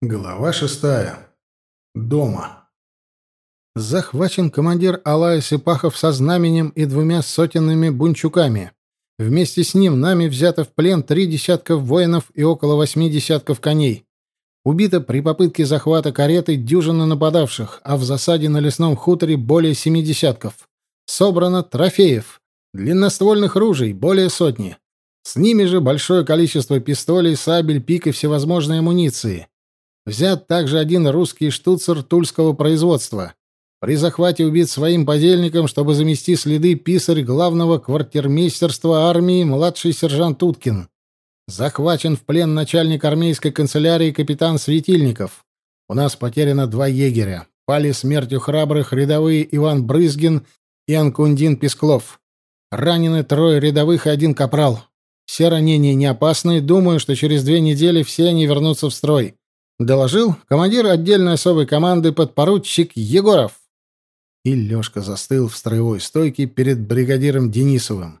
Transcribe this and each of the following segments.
Глава шестая. Дома. Захвачен командир Алая Сипахов со знаменем и двумя сотенными бунчуками. Вместе с ним нами взято в плен три десятка воинов и около восьми десятков коней. Убито при попытке захвата кареты дюжина нападавших, а в засаде на лесном хуторе более семи десятков. Собрано трофеев, длинноствольных ружей более сотни. С ними же большое количество пистолей, сабель, пик и всевозможной амуниции. Взят также один русский штуцер тульского производства. При захвате убит своим подельником, чтобы замести следы писарь главного квартирмейстерства армии младший сержант Уткин. Захвачен в плен начальник армейской канцелярии капитан Светильников. У нас потеряно два егеря. Пали смертью храбрых рядовые Иван Брызгин и Анкундин Песклов. Ранены трое рядовых и один капрал. Все ранения не опасны. Думаю, что через две недели все они вернутся в строй. Доложил командир отдельной особой команды подпоручик Егоров. И Лёшка застыл в строевой стойке перед бригадиром Денисовым.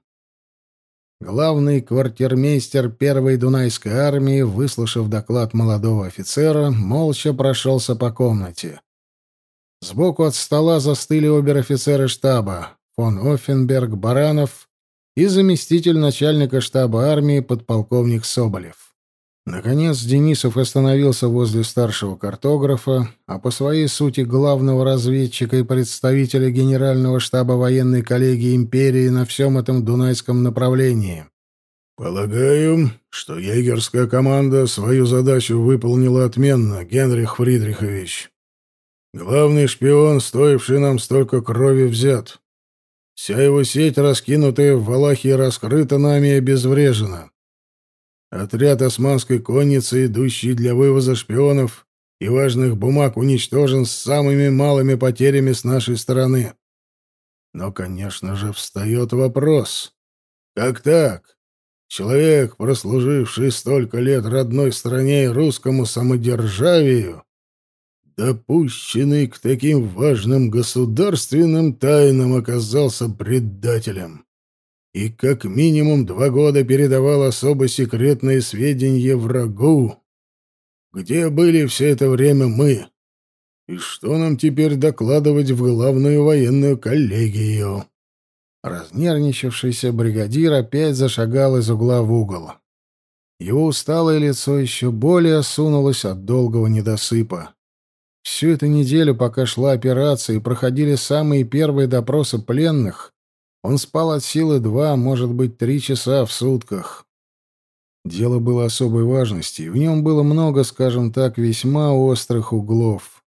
Главный квартирмейстер первой Дунайской армии, выслушав доклад молодого офицера, молча прошелся по комнате. Сбоку от стола застыли обер-офицеры штаба фон Оффенберг, Баранов и заместитель начальника штаба армии подполковник Соболев. Наконец Денисов остановился возле старшего картографа, а по своей сути главного разведчика и представителя Генерального штаба военной коллегии империи на всем этом Дунайском направлении. «Полагаю, что егерская команда свою задачу выполнила отменно, Генрих Фридрихович. Главный шпион, стоивший нам столько крови, взят. Вся его сеть, раскинутая в Валахии, раскрыта нами и обезврежена. Отряд османской конницы, идущий для вывоза шпионов и важных бумаг, уничтожен с самыми малыми потерями с нашей стороны. Но, конечно же, встает вопрос. Как так? Человек, прослуживший столько лет родной стране и русскому самодержавию, допущенный к таким важным государственным тайнам, оказался предателем и как минимум два года передавал особо секретные сведения врагу. Где были все это время мы? И что нам теперь докладывать в главную военную коллегию? Разнервничавшийся бригадир опять зашагал из угла в угол. Его усталое лицо еще более осунулось от долгого недосыпа. Всю эту неделю, пока шла операция и проходили самые первые допросы пленных, он спал от силы два, может быть, три часа в сутках. Дело было особой важности, и в нем было много, скажем так, весьма острых углов.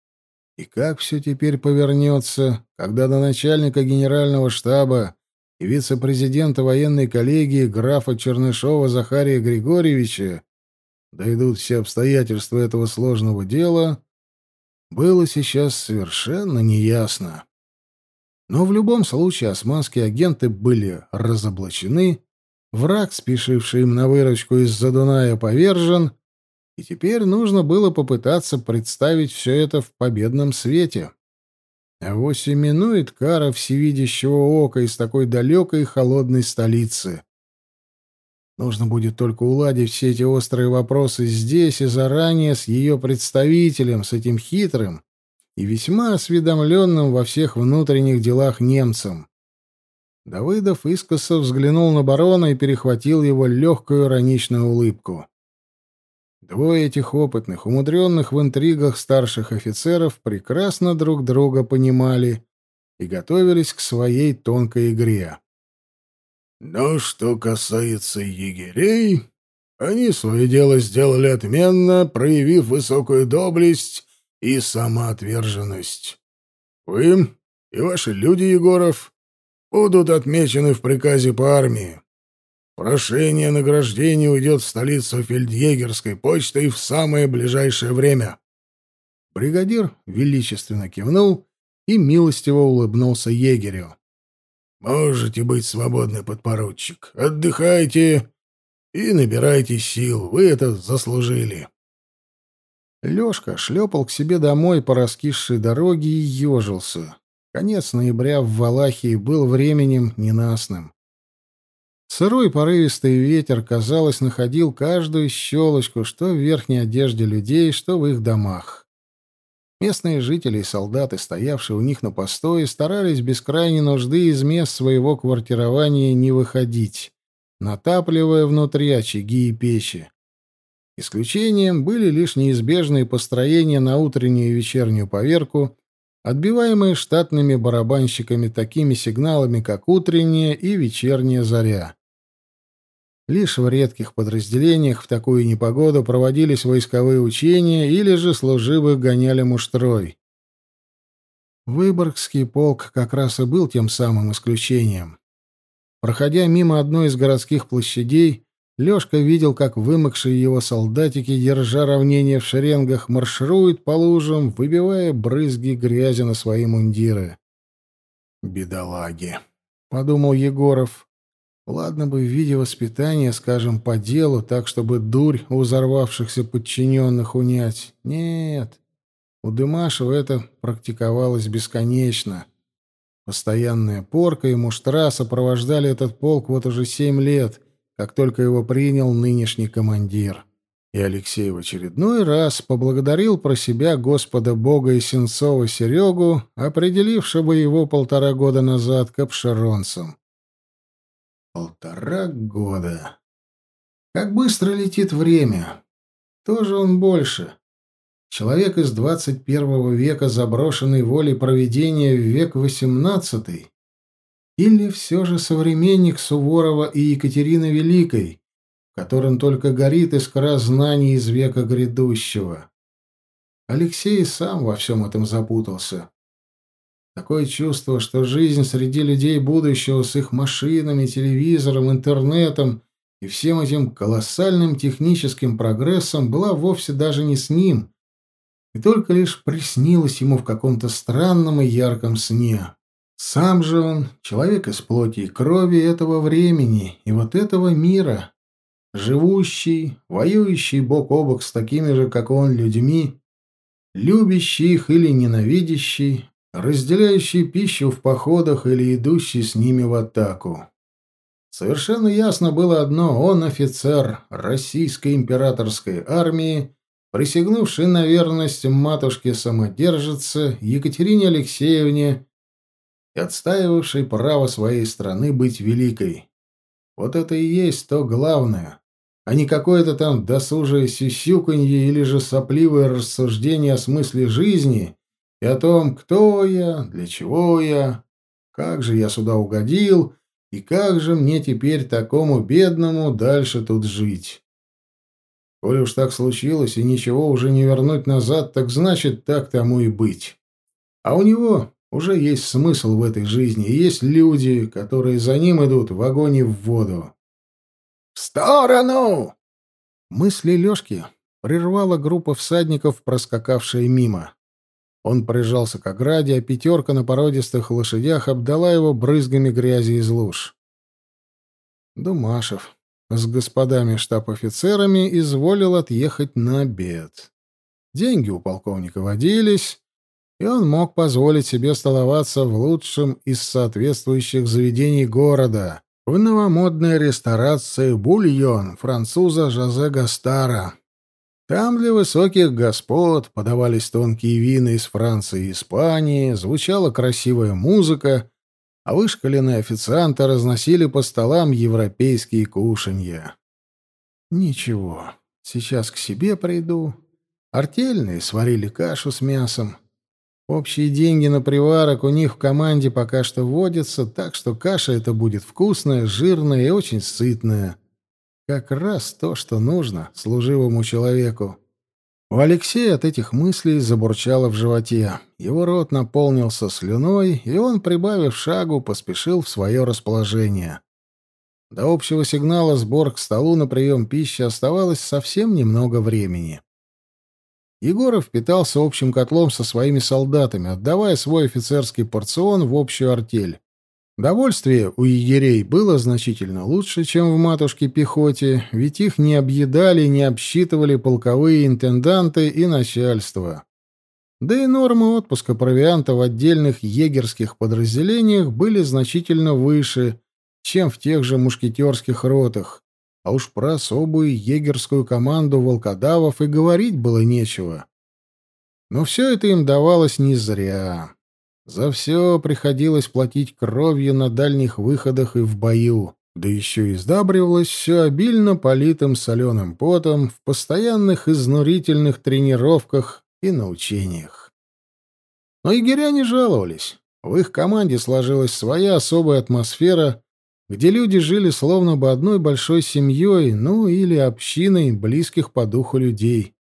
И как все теперь повернется, когда до начальника генерального штаба и вице-президента военной коллегии графа Чернышова Захария Григорьевича дойдут все обстоятельства этого сложного дела, было сейчас совершенно неясно. Но в любом случае османские агенты были разоблачены, враг, спешивший им на выручку из-за Дуная, повержен, и теперь нужно было попытаться представить все это в победном свете. А вось именует кара всевидящего ока из такой далекой холодной столицы. Нужно будет только уладить все эти острые вопросы здесь и заранее с ее представителем, с этим хитрым, и весьма осведомленным во всех внутренних делах немцам. Давыдов искоса взглянул на барона и перехватил его легкую ироничную улыбку. Двое этих опытных, умудренных в интригах старших офицеров прекрасно друг друга понимали и готовились к своей тонкой игре. Но что касается егерей, они свое дело сделали отменно, проявив высокую доблесть и самоотверженность. Вы и ваши люди, Егоров, будут отмечены в приказе по армии. Прошение награждения уйдет в столицу фельдъегерской почтой в самое ближайшее время. Бригадир величественно кивнул и милостиво улыбнулся егерю. «Можете быть свободны, подпоручик. Отдыхайте и набирайте сил. Вы это заслужили». Лёшка шлепал к себе домой по раскисшей дороге и ежился. Конец ноября в Валахии был временем ненастным. Сырой порывистый ветер, казалось, находил каждую щелочку, что в верхней одежде людей, что в их домах. Местные жители и солдаты, стоявшие у них на постое, старались без крайней нужды из мест своего квартирования не выходить, натапливая внутри очаги и печи. Исключением были лишь неизбежные построения на утреннюю и вечернюю поверку, отбиваемые штатными барабанщиками такими сигналами, как утренняя и вечерняя заря. Лишь в редких подразделениях в такую непогоду проводились войсковые учения или же служивых гоняли муштрой. Выборгский полк как раз и был тем самым исключением. Проходя мимо одной из городских площадей, Лёшка видел, как вымокшие его солдатики, держа равнение в шеренгах, маршируют по лужам, выбивая брызги грязи на свои мундиры. «Бедолаги», — подумал Егоров. Ладно бы в виде воспитания, скажем, по делу, так, чтобы дурь у взорвавшихся подчиненных унять. Нет, у Дымашева это практиковалось бесконечно. Постоянная порка и муштра сопровождали этот полк вот уже семь лет, как только его принял нынешний командир. И Алексей в очередной раз поблагодарил про себя Господа Бога и Сенцова Серегу, определившего его полтора года назад к обширонцам. Полтора года. Как быстро летит время. Тоже он больше. Человек из двадцать первого века, заброшенный волей проведения в век восемнадцатый. Или все же современник Суворова и Екатерины Великой, в котором только горит искра знаний из века грядущего. Алексей сам во всем этом запутался. Такое чувство, что жизнь среди людей будущего с их машинами, телевизором, интернетом и всем этим колоссальным техническим прогрессом была вовсе даже не с ним, и только лишь приснилась ему в каком-то странном и ярком сне. Сам же он — человек из плоти и крови этого времени и вот этого мира, живущий, воюющий бок о бок с такими же, как он, людьми, любящий их или ненавидящий, разделяющий пищу в походах или идущий с ними в атаку. Совершенно ясно было одно — он офицер российской императорской армии, присягнувший на верность матушке-самодержице Екатерине Алексеевне и отстаивавший право своей страны быть великой. Вот это и есть то главное, а не какое-то там досужее сюсюканье или же сопливое рассуждение о смысле жизни и о том, кто я, для чего я, как же я сюда угодил и как же мне теперь такому бедному дальше тут жить. Коли уж так случилось и ничего уже не вернуть назад, так значит, так тому и быть. А у него уже есть смысл в этой жизни, и есть люди, которые за ним идут в огонь и в воду. «В сторону!» Мысли Лёшки прервала группа всадников, проскакавшая мимо. Он прижался к ограде, а пятерка на породистых лошадях обдала его брызгами грязи из луж. Думашев с господами штаб-офицерами изволил отъехать на обед. Деньги у полковника водились, и он мог позволить себе столоваться в лучшем из соответствующих заведений города, в новомодной ресторации «Бульон» француза Жозе Гастара, там для высоких господ подавались тонкие вина из Франции и Испании, звучала красивая музыка, а вышкаленные официанты разносили по столам европейские кушанья. Ничего, сейчас к себе приду. Артельные сварили кашу с мясом. Общие деньги на приварок у них в команде пока что водятся, так что каша эта будет вкусная, жирная и очень сытная. Как раз то, что нужно служивому человеку. У Алексея от этих мыслей забурчало в животе. Его рот наполнился слюной, и он, прибавив шагу, поспешил в свое расположение. До общего сигнала сбор к столу на прием пищи оставалось совсем немного времени. Егоров питался общим котлом со своими солдатами, отдавая свой офицерский порцион в общую артель. Довольствие у егерей было значительно лучше, чем в матушке пехоте, ведь их не объедали, не обсчитывали полковые интенданты и начальство. Да и нормы отпуска провианта в отдельных егерских подразделениях были значительно выше, чем в тех же мушкетерских ротах, а уж про особую егерскую команду волкодавов и говорить было нечего. Но все это им давалось не зря. За все приходилось платить кровью на дальних выходах и в бою. Да еще и сдабривалось все обильно политым соленым потом в постоянных изнурительных тренировках и на учениях. Но егеря не жаловались. В их команде сложилась своя особая атмосфера, где люди жили словно бы одной большой семьей, ну или общиной близких по духу людей.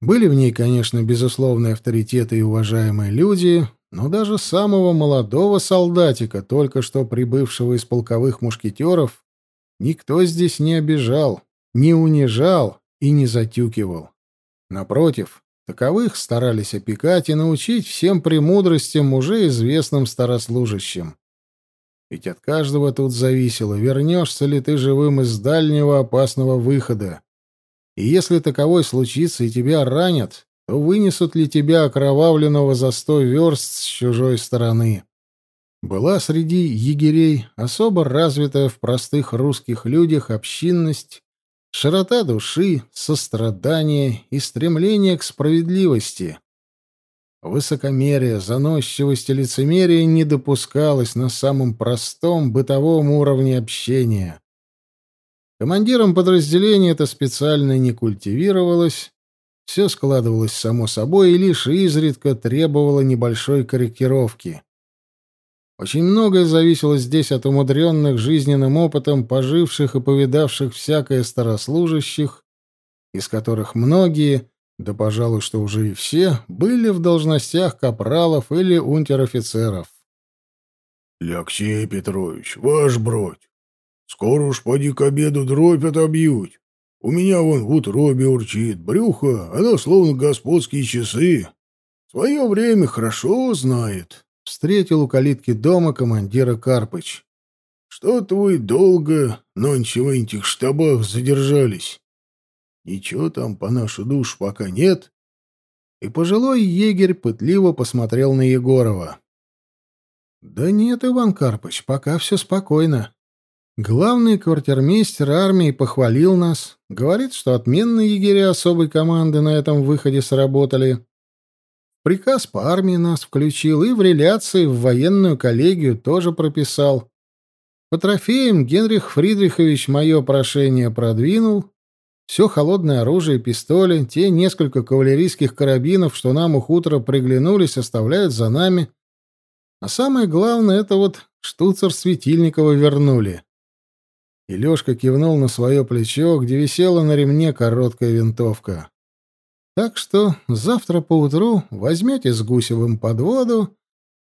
Были в ней, конечно, безусловные авторитеты и уважаемые люди, но даже самого молодого солдатика, только что прибывшего из полковых мушкетеров, никто здесь не обижал, не унижал и не затюкивал. Напротив, таковых старались опекать и научить всем премудростям, уже известным старослужащим. Ведь от каждого тут зависело, вернешься ли ты живым из дальнего опасного выхода, и если таковой случится и тебя ранят, то вынесут ли тебя окровавленного за сто верст с чужой стороны? Была среди егерей особо развитая в простых русских людях общинность, широта души, сострадание и стремление к справедливости. Высокомерие, заносчивость и лицемерие не допускалось на самом простом бытовом уровне общения. Командиром подразделения это специально не культивировалось, все складывалось само собой и лишь изредка требовало небольшой корректировки. Очень многое зависело здесь от умудренных жизненным опытом поживших и повидавших всякое старослужащих, из которых многие, да, пожалуй, что уже и все, были в должностях капралов или унтер-офицеров. — Алексей Петрович, ваш бродь, Скоро уж поди к обеду дробь отобьют. У меня вон в утробе урчит, брюхо, оно словно господские часы. Свое время хорошо знает. Встретил у калитки дома командира Карпыч. Что-то вы долго нонче в этих штабах задержались. Ничего там по нашу душу пока нет. И пожилой егерь пытливо посмотрел на Егорова. — Да нет, Иван Карпыч, пока все спокойно. Главный квартирмейстер армии похвалил нас, говорит, что отменные егеря особой команды на этом выходе сработали. Приказ по армии нас включил и в реляции в военную коллегию тоже прописал. По трофеям Генрих Фридрихович мое прошение продвинул. Все холодное оружие, пистоли, те несколько кавалерийских карабинов, что нам у хутора приглянулись, оставляют за нами. А самое главное, это вот штуцер Светильникова вернули. И Лёшка кивнул на свое плечо, где висела на ремне короткая винтовка. Так что завтра поутру возьмете с Гусевым подводу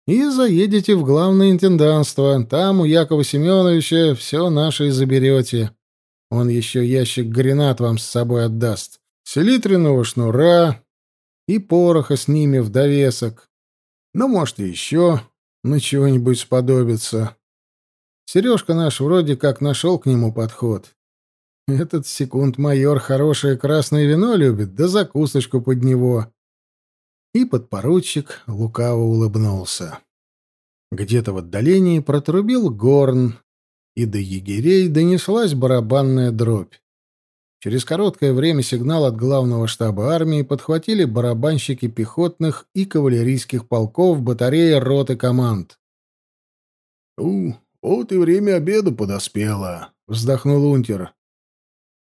и заедете в главное интенданство. Там у Якова Семеновича все наше и заберете. Он еще ящик гранат вам с собой отдаст. Селитренного шнура и пороха с ними в довесок. Ну, может, и еще на чего-нибудь сподобится. Сережка наш вроде как нашел к нему подход. Этот секунд-майор хорошее красное вино любит, да закусочку под него. И подпоручик лукаво улыбнулся. Где-то в отдалении протрубил горн, и до егерей донеслась барабанная дробь. Через короткое время сигнал от главного штаба армии подхватили барабанщики пехотных и кавалерийских полков батареи роты команд. «У, «Вот и время обеда подоспело», — вздохнул Унтер.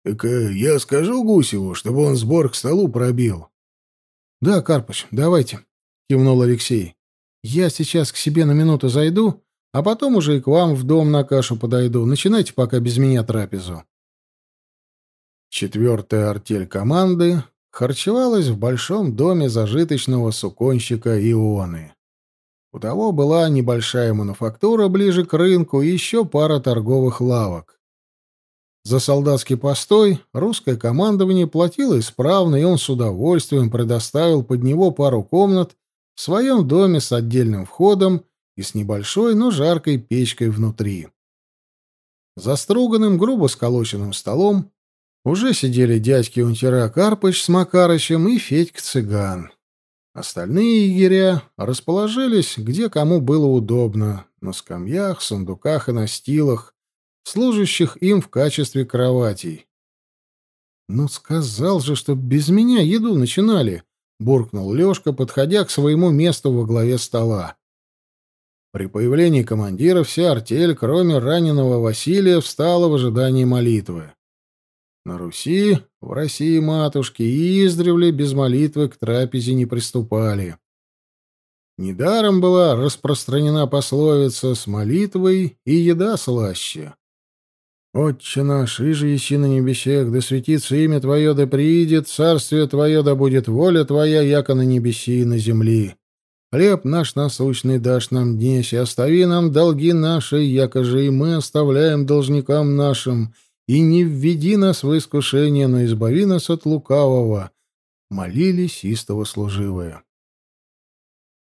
«Так э, я скажу Гусеву, чтобы он сбор к столу пробил». «Да, Карпыч, давайте», — кивнул Алексей. «Я сейчас к себе на минуту зайду, а потом уже и к вам в дом на кашу подойду. Начинайте пока без меня трапезу». Четвертая артель команды харчевалась в большом доме зажиточного суконщика Ионы. У того была небольшая мануфактура ближе к рынку и еще пара торговых лавок. За солдатский постой русское командование платило исправно, и он с удовольствием предоставил под него пару комнат в своем доме с отдельным входом и с небольшой, но жаркой печкой внутри. За струганным, грубо сколоченным столом уже сидели дядьки Унтера Карпыч с Макарычем и Федька-цыган. Остальные егеря расположились, где кому было удобно, на скамьях, сундуках и настилах, служащих им в качестве кроватей. «Ну, сказал же, что без меня еду начинали», — буркнул Лёшка, подходя к своему месту во главе стола. При появлении командира вся артель, кроме раненого Василия, встала в ожидании молитвы. На Руси, в России матушки, издревле без молитвы к трапезе не приступали. Недаром была распространена пословица «с молитвой и еда слаще». «Отче наш, иже ищи на небесех, да светится имя Твое, да приидет, царствие Твое, да будет воля Твоя, яко на небеси и на земли. Хлеб наш насущный дашь нам днесь, и остави нам долги наши, яко же и мы оставляем должникам нашим, и не введи нас в искушение, но избави нас от лукавого». Молились истово служивые.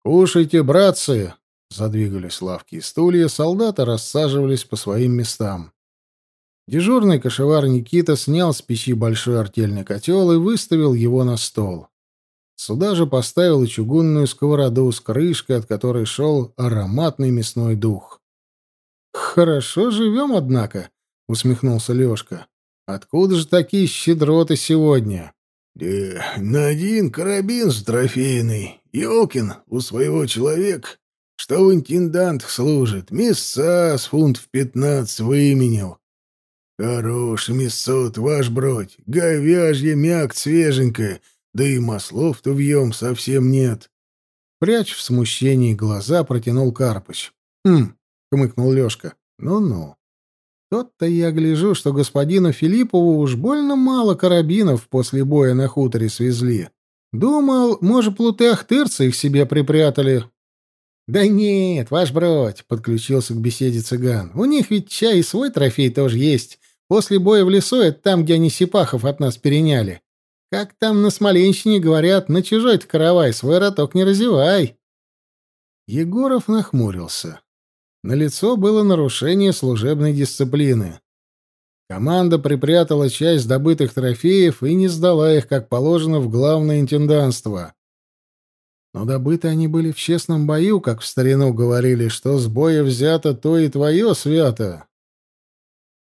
«Кушайте, братцы!» Задвигались лавки и стулья, солдаты рассаживались по своим местам. Дежурный кошевар Никита снял с печи большой артельный котел и выставил его на стол. Сюда же поставил и чугунную сковороду с крышкой, от которой шел ароматный мясной дух. «Хорошо живем, однако», — усмехнулся Лешка. «Откуда же такие щедроты сегодня?» «Да на один карабин с трофейный. Ёлкин у своего человека, что в интендант служит, мяса с фунтов пятнадцать выменил. Хорош мясо ваш бродь, говяжье мяк свеженькое, да и маслов-то вьем совсем нет. Прячь в смущении глаза, протянул Карпыч. «Хм», — хмыкнул Лёшка, «ну — «ну-ну». Тот-то я гляжу, что господину Филиппову уж больно мало карабинов после боя на хуторе свезли. Думал, может, плуты ахтырцы их себе припрятали. — Да нет, ваш бродь, — подключился к беседе цыган. — У них ведь чай и свой трофей тоже есть. После боя в лесу это там, где они сипахов от нас переняли. Как там на Смоленщине говорят, на чужой-то каравай свой роток не разевай. Егоров нахмурился. На лицо было нарушение служебной дисциплины. Команда припрятала часть добытых трофеев и не сдала их, как положено, в главное интенданство. Но добыты они были в честном бою, как в старину говорили, что с боя взято, то и твое свято.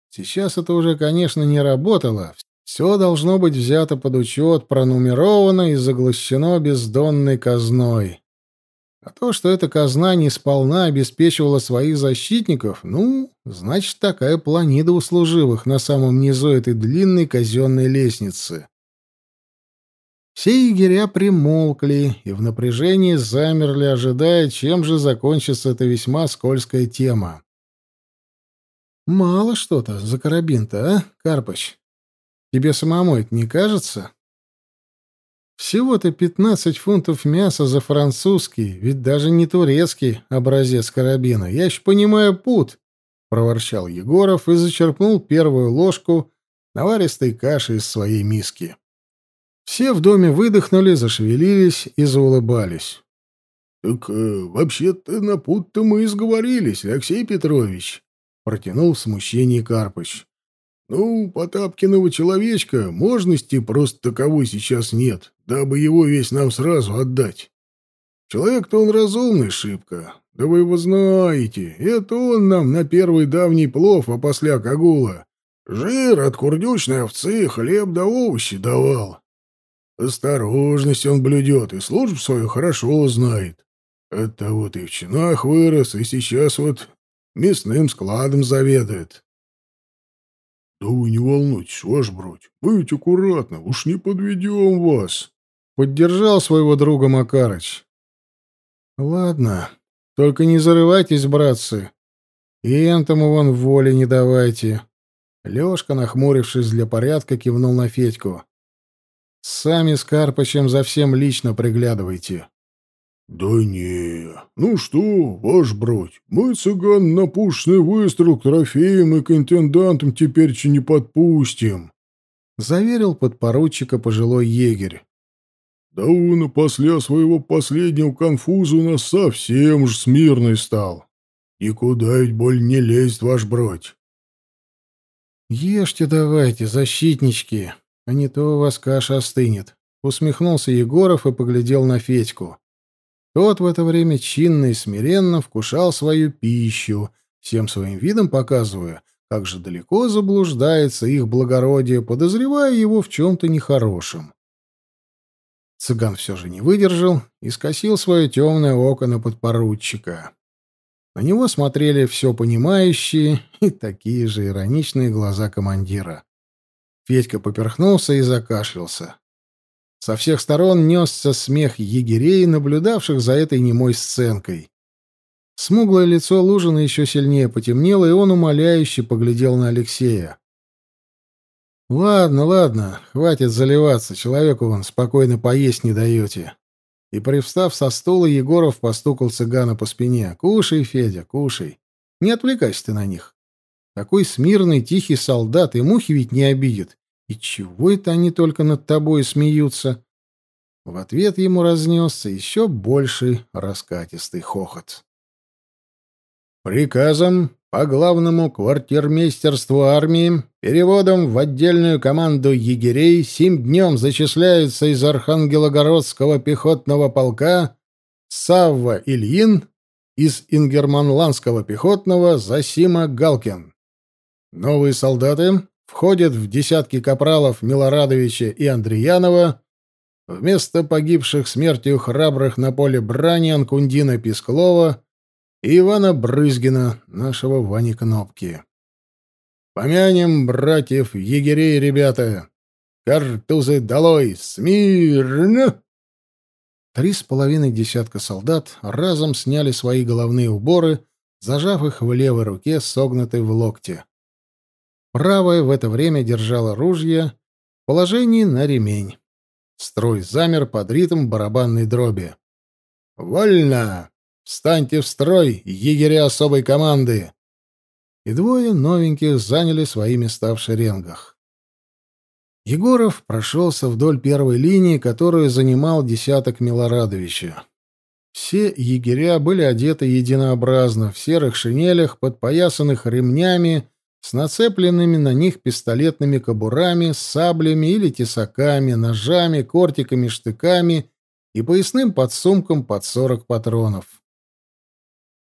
Сейчас это уже, конечно, не работало. Все должно быть взято под учет, пронумеровано и заглощено бездонной казной. А то, что эта казна не сполна обеспечивала своих защитников, ну, значит, такая планида у служивых на самом низу этой длинной казенной лестницы. Все егеря примолкли и в напряжении замерли, ожидая, чем же закончится эта весьма скользкая тема. «Мало что-то за карабин-то, а, Карпыч?» Тебе самому это не кажется? Всего-то 15 фунтов мяса за французский, ведь даже не турецкий образец карабина. Я еще понимаю пут, — проворчал Егоров и зачерпнул первую ложку наваристой каши из своей миски. Все в доме выдохнули, зашевелились и заулыбались. — Так э, вообще-то на пут-то мы и сговорились, Алексей Петрович, — протянул в смущении Карпыч. Ну, Потапкиного человечка можности просто таковой сейчас нет, дабы его весь нам сразу отдать. Человек-то он разумный шибко, да вы его знаете. Это он нам на первый давний плов, а после кагула. Жир от курдючной овцы, хлеб да овощи давал. Осторожность он блюдет и службу свою хорошо знает. Это вот и в чинах вырос, и сейчас вот мясным складом заведует. «Да вы не волнуйтесь, ваш бродь, будьте аккуратно, уж не подведем вас!» Поддержал своего друга Макарыч. «Ладно, только не зарывайтесь, братцы, и энтому вон воли не давайте». Лёшка, нахмурившись для порядка, кивнул на Федьку. «Сами с Карпычем за всем лично приглядывайте. «Да не, ну что, ваш бродь, мы цыган на пушный выстрел к трофеям и к интендантам теперь че не подпустим», — заверил подпоручика пожилой егерь. «Да он после своего последнего конфуза у нас совсем уж смирный стал. И куда ведь боль не лезет, ваш бродь». «Ешьте давайте, защитнички, а не то у вас каша остынет», — усмехнулся Егоров и поглядел на Федьку. Тот в это время чинно и смиренно вкушал свою пищу, всем своим видом показывая, как же далеко заблуждается их благородие, подозревая его в чем-то нехорошем. Цыган все же не выдержал и скосил свое темное око на подпоручика. На него смотрели все понимающие и такие же ироничные глаза командира. Федька поперхнулся и закашлялся. Со всех сторон несся смех егерей, наблюдавших за этой немой сценкой. Смуглое лицо Лужина еще сильнее потемнело, и он умоляюще поглядел на Алексея. «Ладно, ладно, хватит заливаться, человеку вон спокойно поесть не даете». И, привстав со стула, Егоров постукал цыгана по спине. «Кушай, Федя, кушай. Не отвлекайся ты на них. Такой смирный, тихий солдат, и мухи ведь не обидит. И чего это они только над тобой смеются?» В ответ ему разнесся еще больший раскатистый хохот. Приказом по главному квартирмейстерству армии переводом в отдельную команду егерей сим днем зачисляются из Архангелогородского пехотного полка Савва Ильин из Ингерманландского пехотного Засима Галкин. Новые солдаты входят в десятки капралов Милорадовича и Андреянова, вместо погибших смертью храбрых на поле брани Анкундина Песклова и Ивана Брызгина, нашего Вани Кнопки. Помянем братьев егерей, ребята! Картузы долой! Смирно!» Три с половиной десятка солдат разом сняли свои головные уборы, зажав их в левой руке, согнутой в локте. Правая в это время держала ружье в положении на ремень. Строй замер под ритм барабанной дроби. «Вольно!» Встаньте в строй, егеря особой команды!» И двое новеньких заняли свои места в шеренгах. Егоров прошелся вдоль первой линии, которую занимал десяток Милорадовича. Все егеря были одеты единообразно, в серых шинелях, подпоясанных ремнями, с нацепленными на них пистолетными кобурами, саблями или тесаками, ножами, кортиками, штыками и поясным подсумком под сорок патронов.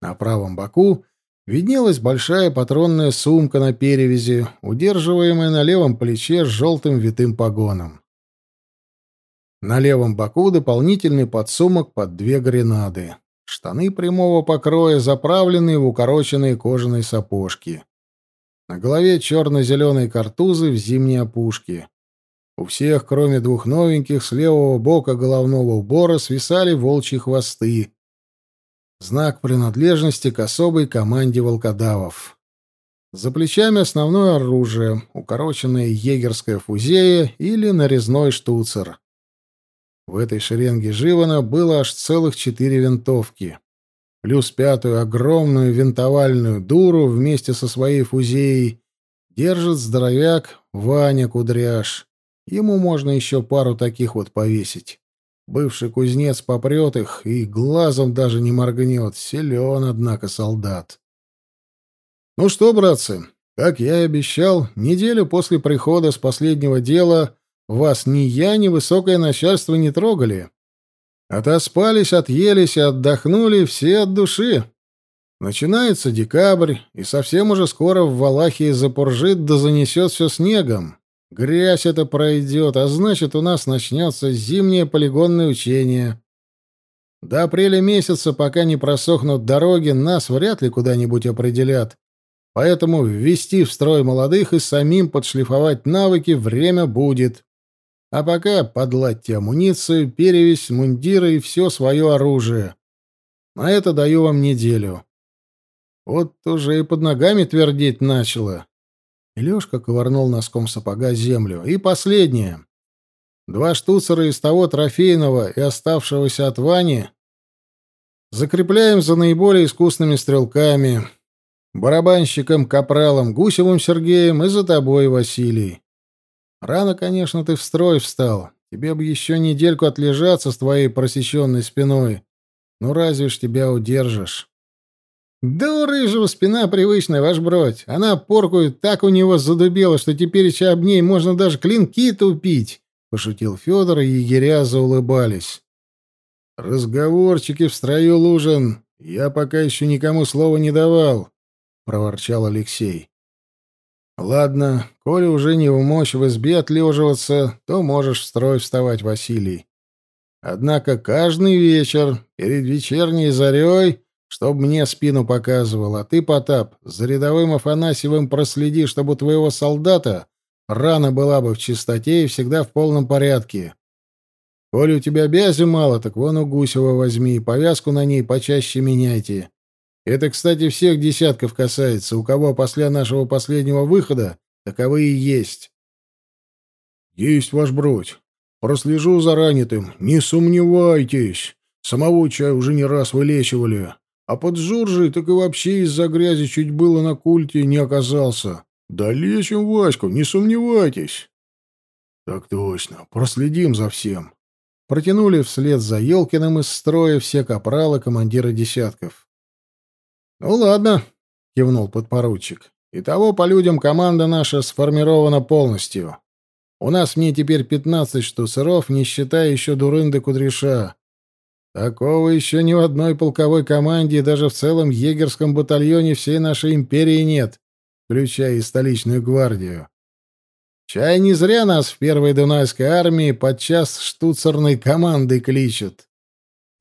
На правом боку виднелась большая патронная сумка на перевязи, удерживаемая на левом плече с желтым витым погоном. На левом боку дополнительный подсумок под две гренады. Штаны прямого покроя, заправленные в укороченные кожаные сапожки. На голове черно-зеленые картузы в зимней опушке. У всех, кроме двух новеньких, с левого бока головного убора свисали волчьи хвосты, Знак принадлежности к особой команде волкодавов. За плечами основное оружие, укороченная егерская фузея или нарезной штуцер. В этой шеренге Живана было аж целых четыре винтовки. Плюс пятую огромную винтовальную дуру вместе со своей фузеей держит здоровяк Ваня Кудряш. Ему можно еще пару таких вот повесить. Бывший кузнец попрет их и глазом даже не моргнет. Силен, однако, солдат. Ну что, братцы, как я и обещал, неделю после прихода с последнего дела вас ни я, ни высокое начальство не трогали. Отоспались, отъелись и отдохнули все от души. Начинается декабрь, и совсем уже скоро в Валахии запуржит да занесет все снегом. Грязь это пройдет, а значит, у нас начнется зимнее полигонное учение. До апреля месяца, пока не просохнут дороги, нас вряд ли куда-нибудь определят. Поэтому ввести в строй молодых и самим подшлифовать навыки время будет. А пока подладьте амуницию, перевесь, мундиры и все свое оружие. На это даю вам неделю. Вот уже и под ногами твердеть начало. И Лёшка ковырнул носком сапога землю. И последнее. Два штуцера из того трофейного и оставшегося от Вани закрепляем за наиболее искусными стрелками, барабанщиком Капралом Гусевым Сергеем и за тобой, Василий. Рано, конечно, ты в строй встал. Тебе бы еще недельку отлежаться с твоей просеченной спиной. Ну разве ж тебя удержишь? «Да у рыжего спина привычная, ваш бродь. Она порку так у него задубела, что теперь еще об ней можно даже клинки тупить», — пошутил Федор, и егеря заулыбались. «Разговорчики в строю Лужин. Я пока еще никому слова не давал», — проворчал Алексей. Ладно, коли уже не в мощь в избе отлеживаться, то можешь в строй вставать, Василий. Однако каждый вечер перед вечерней зарей, чтоб мне спину показывал, а ты, Потап, за рядовым Афанасьевым проследи, чтобы у твоего солдата рана была бы в чистоте и всегда в полном порядке. Коли у тебя бязи мало, так вон у Гусева возьми, повязку на ней почаще меняйте. Это, кстати, всех десятков касается, у кого после нашего последнего выхода таковые есть. Есть, ваш бродь. Прослежу за ранитым, не сомневайтесь. Самого чая уже не раз вылечивали. А под Жоржей так и вообще из-за грязи чуть было на культе не оказался. Да лечим Ваську, не сомневайтесь. Так точно, проследим за всем. Протянули вслед за Елкиным из строя все капралы командира десятков. «Ну ладно», — кивнул подпоручик. «Итого по людям команда наша сформирована полностью. У нас мне теперь пятнадцать штуцеров, не считая еще дурынды Кудряша. Такого еще ни в одной полковой команде и даже в целом егерском батальоне всей нашей империи нет, включая и столичную гвардию. Чай не зря нас в первой Дунайской армии подчас штуцерной командой кличут.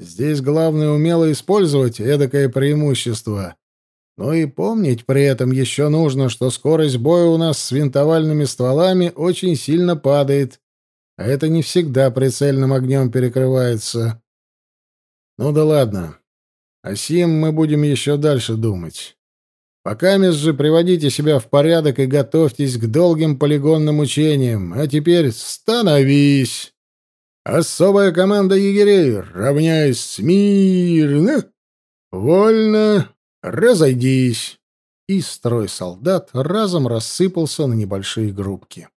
Здесь главное умело использовать эдакое преимущество. Но и помнить при этом еще нужно, что скорость боя у нас с винтовальными стволами очень сильно падает, а это не всегда прицельным огнем перекрывается. Ну да ладно. О сим мы будем еще дальше думать. Пока же приводите себя в порядок и готовьтесь к долгим полигонным учениям. А теперь становись! Особая команда егерей, равняясь смирно, вольно, разойдись. И строй солдат разом рассыпался на небольшие группки.